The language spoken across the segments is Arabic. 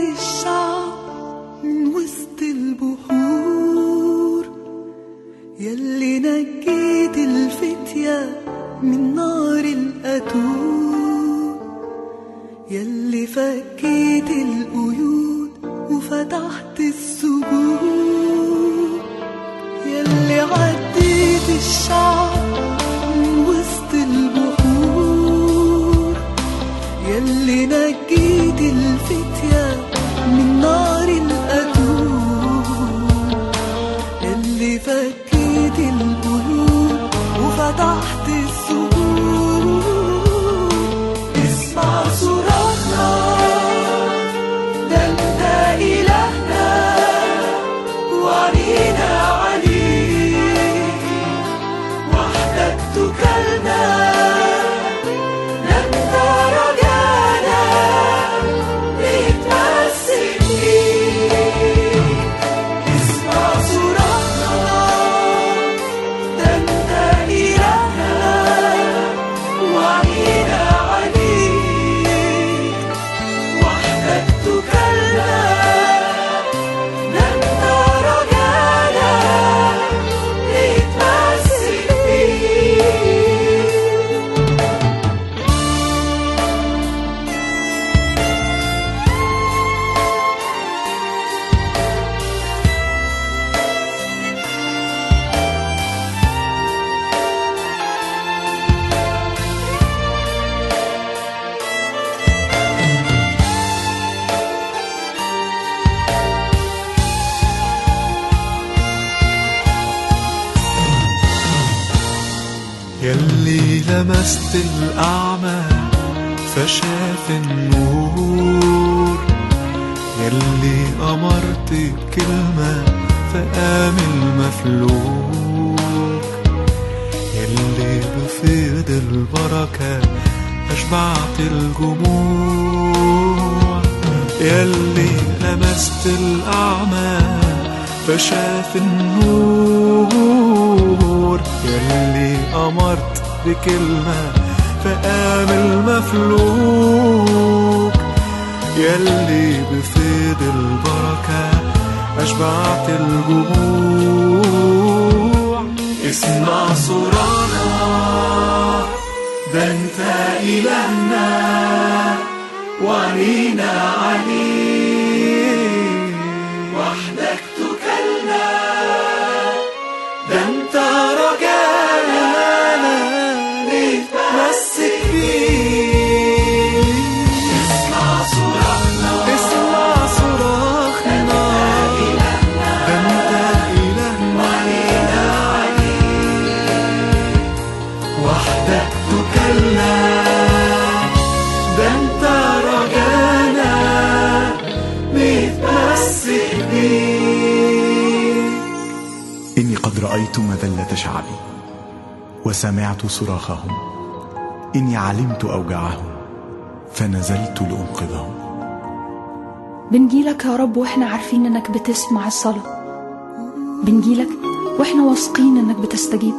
الشعب من وسط البحور. يلي نجيت الفتية من نار القتول يلي فكيت القيود sin لمست الأعمى فشاف النور. يلي أمرت بكلمة فقام المفلوك يلي بفيض البركة أشبعت الجموع. يلي لمست الأعمى فشاف النور. يلي أمرت بكلمة فقام المفلوك يلي بفيض البركة أشبعت الجموع. اسمع صراخنا ده انت إلهنا وعنينا عليك رأيت مذلة شعبي وسمعت صراخهم. إني علمت أوجاعهم فنزلت لأنقذهم. بنجيلك يا رب وإحنا عارفين إنك بتسمع الصلاة. بنجيلك وإحنا واثقين إنك بتستجيب.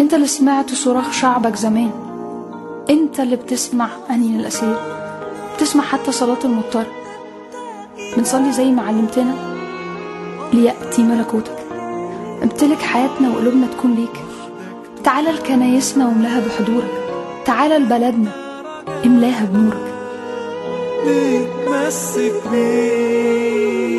أنت اللي سمعت صراخ شعبك زمان. أنت اللي بتسمع أنين الأسير. بتسمع حتى صلاة المضطر. بنصلي زي ما علمتنا. ليأتي ملكوتك. امتلك حياتنا وقلوبنا تكون ليك. تعالى لكنايسنا واملاها بحضورك. تعالى لبلدنا املاها بنورك. نتمسك بيك